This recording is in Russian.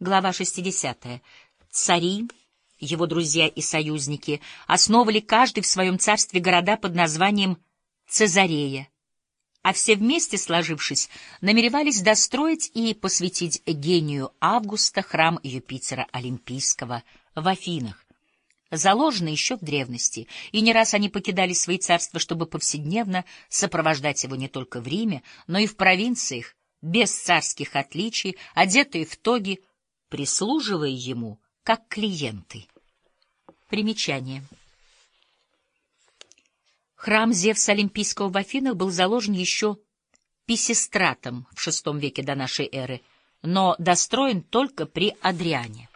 Глава 60. Цари, его друзья и союзники, основывали каждый в своем царстве города под названием Цезарея, а все вместе, сложившись, намеревались достроить и посвятить гению Августа храм Юпитера Олимпийского в Афинах, заложенный еще в древности, и не раз они покидали свои царства, чтобы повседневно сопровождать его не только в Риме, но и в провинциях, без царских отличий, одетые в тоги, прислуживая ему как клиенты. Примечание. Храм Зевса Олимпийского в Афинах был заложен еще Писистратом в VI веке до нашей эры, но достроен только при Адриане.